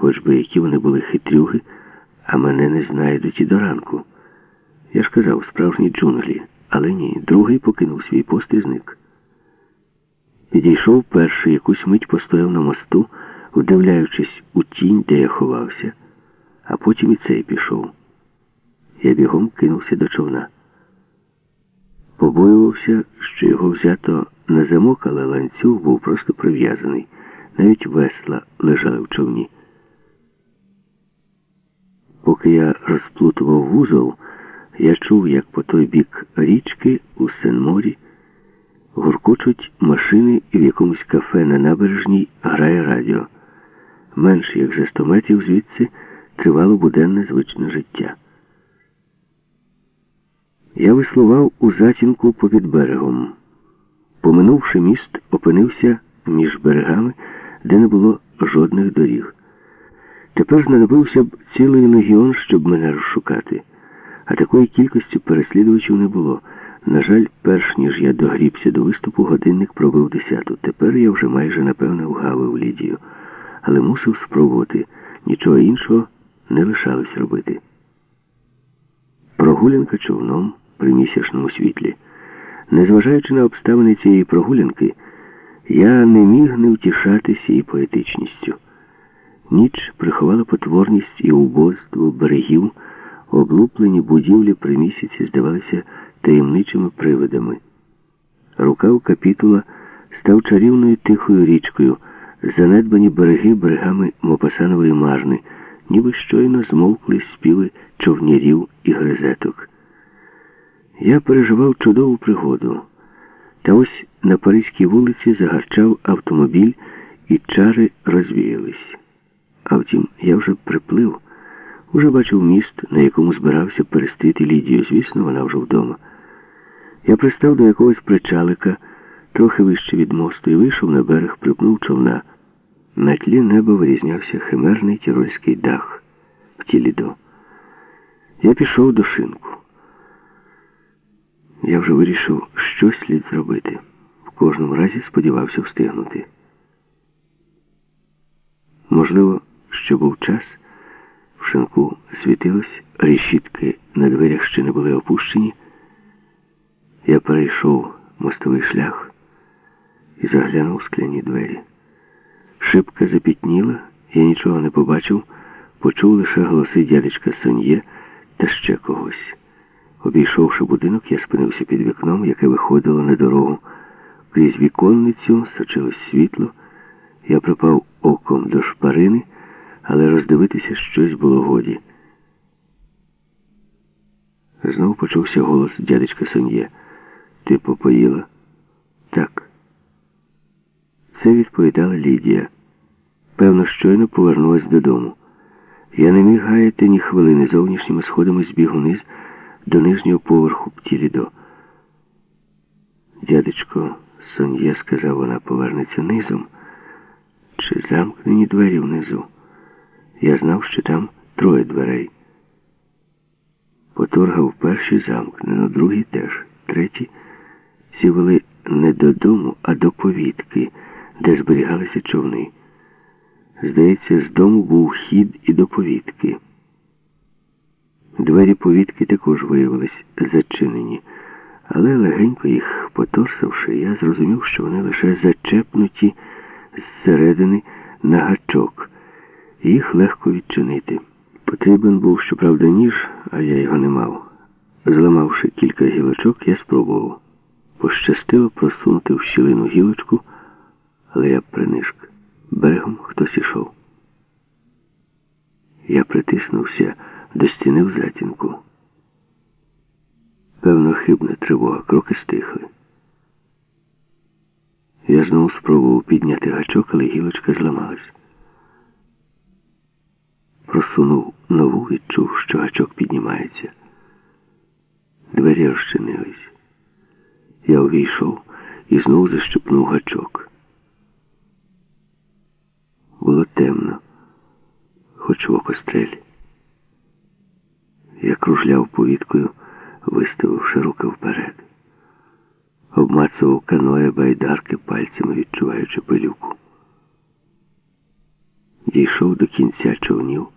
Хоч би які вони були хитрюги, а мене не знайдуть і до ранку. Я ж казав, справжні джунглі. Але ні, другий покинув свій пост і зник. Підійшов перший, якусь мить постояв на мосту, вдивляючись у тінь, де я ховався, а потім і цей пішов. Я бігом кинувся до човна. Побоювався, що його взято на замок, але ланцюг був просто прив'язаний. Навіть весла лежали в човні. Поки я розплутував вузол, я чув, як по той бік річки у Сен-Морі гуркочуть машини і в якомусь кафе на набережній грає радіо. Менш як за сто метрів звідси тривало буденне звичне життя. Я веслував у затінку попід берегом. Поминувши міст, опинився між берегами, де не було жодних доріг. Тепер знадобився б цілий легіон, щоб мене розшукати. А такої кількості переслідувачів не було. На жаль, перш ніж я догрібся до виступу, годинник пробив десяту. Тепер я вже майже напевне вгавив Лідію. Але мусив спробувати. Нічого іншого не лишалось робити. Прогулянка човном при місячному світлі. Незважаючи на обставини цієї прогулянки, я не міг не втішатися її поетичністю. Ніч приховала потворність і убоство берегів, облуплені будівлі при місяці здавалися таємничими привидами. Рукав капітула став чарівною тихою річкою, занедбані береги берегами Мопасанової марни, ніби щойно змовкли співи човнярів і гризеток. Я переживав чудову пригоду. Та ось на Паризькій вулиці загарчав автомобіль, і чари розвіялись. А втім, я вже приплив, уже бачив міст, на якому збирався перестріти Лідію. Звісно, вона вже вдома. Я пристав до якогось причалика, трохи вище від мосту, і вийшов на берег, припнув човна. На тлі неба вирізнявся химерний тірольський дах в тілі до. Я пішов до шинку. Я вже вирішив, що слід зробити. В кожному разі сподівався встигнути. Можливо, що був час, в шинку світилось, решітки на дверях ще не були опущені. Я перейшов мостовий шлях і заглянув в скляні двері. Шибка запітніла, я нічого не побачив, почув лише голоси дядечка Сон'є та ще когось. Обійшовши будинок, я спинився під вікном, яке виходило на дорогу. Крізь віконницю сочилось світло. Я припав оком до шпарини, але роздивитися щось було годі. Знову почувся голос дядечка Сон'є. Ти попоїла? Так. Це відповідала Лідія. Певно, щойно повернулась додому. Я не міг гаяти ні хвилини зовнішніми сходами збіг униз до нижнього поверху птілідо. Дядечко Сон'є, сказав, вона повернеться низом. Чи замкнені двері внизу? Я знав, що там троє дверей. Поторгав перший замкнено, другий теж, третій ці вели не додому, а до повітки, де зберігалися човни. Здається, з дому був хід і до повітки. Двері повітки також виявились зачинені, але легенько їх поторсавши, я зрозумів, що вони лише зачепнуті зсередини на гачок. Їх легко відчинити. Потрібен був, щоправда, ніж, а я його не мав. Зламавши кілька гілочок, я спробував. Пощастило просунути в щілину гілочку, але я принишк. Берегом хтось ішов. Я притиснувся до стіни в затінку. Певно, хибна тривога, кроки стихли. Я знову спробував підняти гачок, але гілочка зламалась. Просунув нову, відчув, що гачок піднімається. Двері розчинились. Я увійшов і знову защепнув гачок. Було темно, хоч в окострелі. Я кружляв повіткою, виставивши руки вперед. Обмацував каноє байдарки пальцями, відчуваючи пилюку. дійшов до кінця човнів,